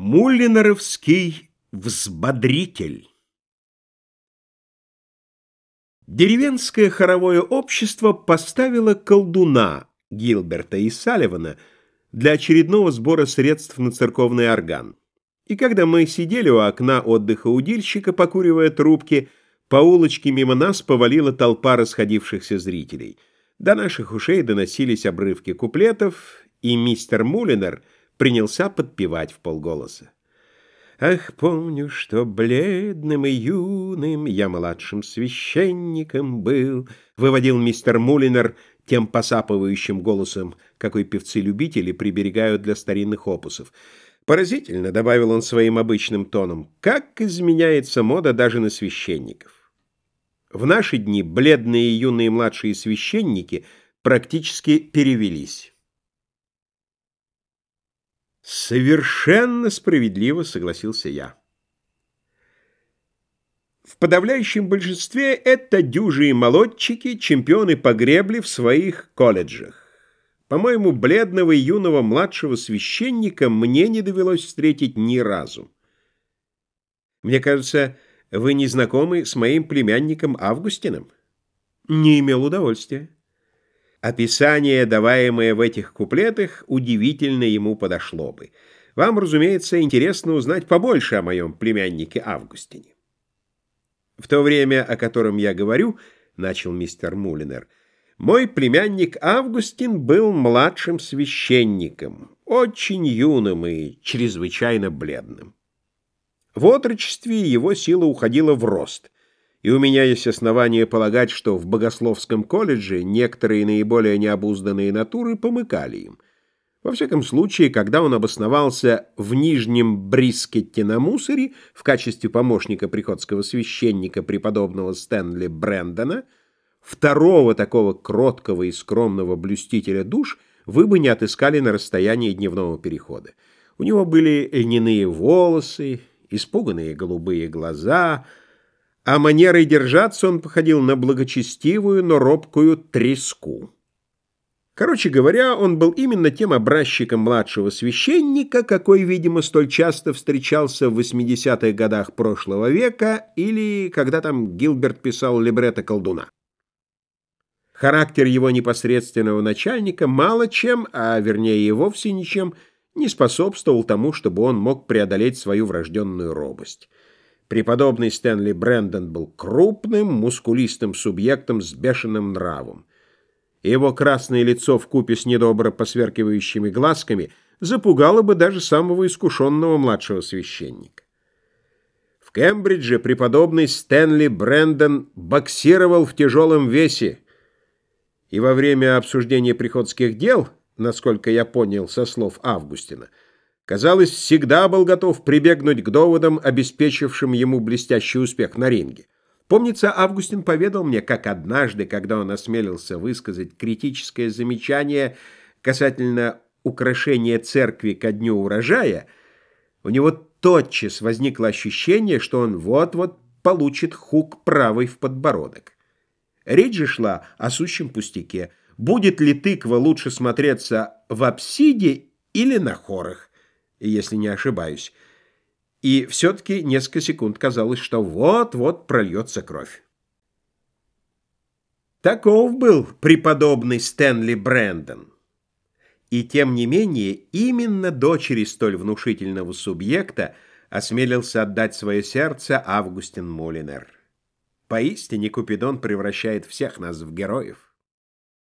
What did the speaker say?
Муллинеровский взбодритель Деревенское хоровое общество поставило колдуна Гилберта и Салливана для очередного сбора средств на церковный орган. И когда мы сидели у окна отдыха удильщика, покуривая трубки, по улочке мимо нас повалила толпа расходившихся зрителей. До наших ушей доносились обрывки куплетов, и мистер Мулинер — принялся подпевать в полголоса. Ах, помню, что бледным и юным я младшим священником был, выводил мистер Мулинер тем посапывающим голосом, какой певцы-любители приберегают для старинных опусов. Поразительно, добавил он своим обычным тоном, как изменяется мода даже на священников. В наши дни бледные юные младшие священники практически перевелись. Совершенно справедливо согласился я. В подавляющем большинстве это дюжи и молодчики, чемпионы по гребле в своих колледжах. По-моему, бледного и юного младшего священника мне не довелось встретить ни разу. Мне кажется, вы не знакомы с моим племянником Августином? Не имел удовольствия. Описание, даваемое в этих куплетах, удивительно ему подошло бы. Вам, разумеется, интересно узнать побольше о моем племяннике Августине. В то время, о котором я говорю, начал мистер Мулинер, мой племянник Августин был младшим священником, очень юным и чрезвычайно бледным. В отрочестве его сила уходила в рост — и у меня есть основания полагать, что в богословском колледже некоторые наиболее необузданные натуры помыкали им. Во всяком случае, когда он обосновался в Нижнем Брискетте на Мусоре в качестве помощника приходского священника преподобного Стэнли Брэндона, второго такого кроткого и скромного блюстителя душ вы бы не отыскали на расстоянии дневного перехода. У него были льняные волосы, испуганные голубые глаза — а манерой держаться он походил на благочестивую, но робкую треску. Короче говоря, он был именно тем образчиком младшего священника, какой, видимо, столь часто встречался в 80-х годах прошлого века или когда там Гилберт писал либретто колдуна. Характер его непосредственного начальника мало чем, а вернее и вовсе ничем, не способствовал тому, чтобы он мог преодолеть свою врожденную робость. Преподобный Стэнли Брэндон был крупным, мускулистым субъектом с бешеным нравом. Его красное лицо в купе с недобро посверкивающими глазками запугало бы даже самого искушенного младшего священника. В Кембридже преподобный Стэнли Брэндон боксировал в тяжелом весе, и во время обсуждения приходских дел, насколько я понял со слов Августина, казалось, всегда был готов прибегнуть к доводам, обеспечившим ему блестящий успех на ринге. Помнится, Августин поведал мне, как однажды, когда он осмелился высказать критическое замечание касательно украшения церкви ко дню урожая, у него тотчас возникло ощущение, что он вот-вот получит хук правой в подбородок. Речь же шла о сущем пустяке. Будет ли тыква лучше смотреться в апсиде или на хорах? Если не ошибаюсь. И все-таки несколько секунд казалось, что вот-вот прольется кровь. Таков был преподобный Стэнли Брэндон. И тем не менее, именно дочери столь внушительного субъекта осмелился отдать свое сердце Августин Молинер. Поистине Купидон превращает всех нас в героев.